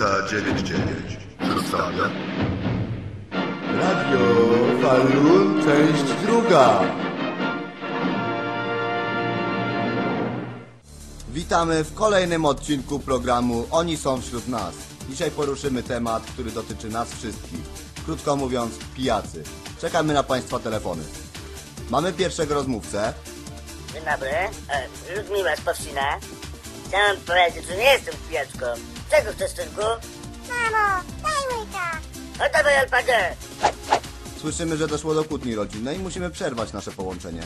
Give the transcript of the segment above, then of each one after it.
Huta 99 przedstawia Radio Falun, część druga. Witamy w kolejnym odcinku programu Oni są wśród nas. Dzisiaj poruszymy temat, który dotyczy nas wszystkich. Krótko mówiąc, pijacy. Czekamy na Państwa telefony. Mamy pierwszego rozmówcę. Dzień dobry, e, Ludmiła z Powsina. Chciałem powiedzieć, że nie jestem pijaczką. Czego chcesz, synku? Mamo, daj łyka. No dawaj LPG. Słyszymy, że doszło do kłótni rodzinnej i musimy przerwać nasze połączenie.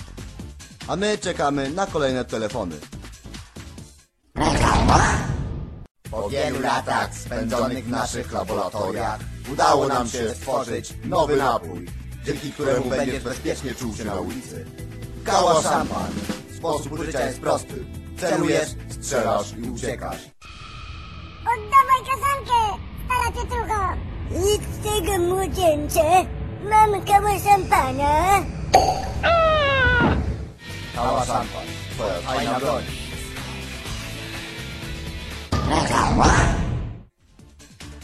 A my czekamy na kolejne telefony. Po wielu latach spędzonych w naszych laboratoriach udało nam się stworzyć nowy napój, dzięki któremu będziesz bezpiecznie czuł się na ulicy. Kała szampan. Sposób użycia jest prosty. Celujesz, strzelasz i uciekasz. Oddawaj kazankę, stara tytucho. Nic z tego, młodzieńcze. Mam kawę szampana. Kała szampan. Twoja tajna broń.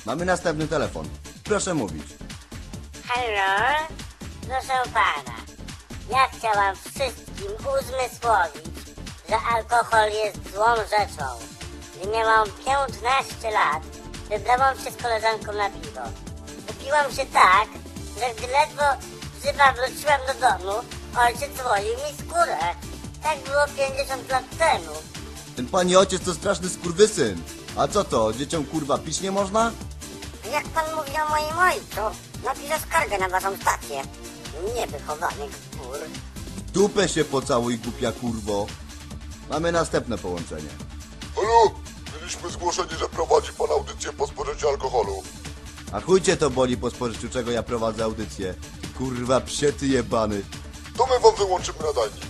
Mamy następny telefon. Proszę mówić. Halo? Proszę pana. Ja chciałam wszystkim uzmysłowić, że alkohol jest złą rzeczą. Gdy miałam 15 lat, wybrałam się z koleżanką na piwo. Upiłam się tak, że gdy ledwo żywa wróciłam do domu, ojciec zwolił mi skórę. Tak było 50 lat temu. Ten pani ojciec to straszny skurwysyn. A co to, dzieciom kurwa pić nie można? Jak pan mówi o moim ojcu, napiszę skargę na waszą stację. Niewychowany. W dupę się pocałuj, głupia kurwo. Mamy następne połączenie. Halo? Mieliśmy zgłoszenie, że prowadzi pan audycję po spożyciu alkoholu. A chujcie to boli po spożyciu czego ja prowadzę audycję. Kurwa psiety jebany. To my wam wyłączymy nadajnik.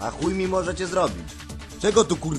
A chuj mi możecie zrobić. Czego tu kurwa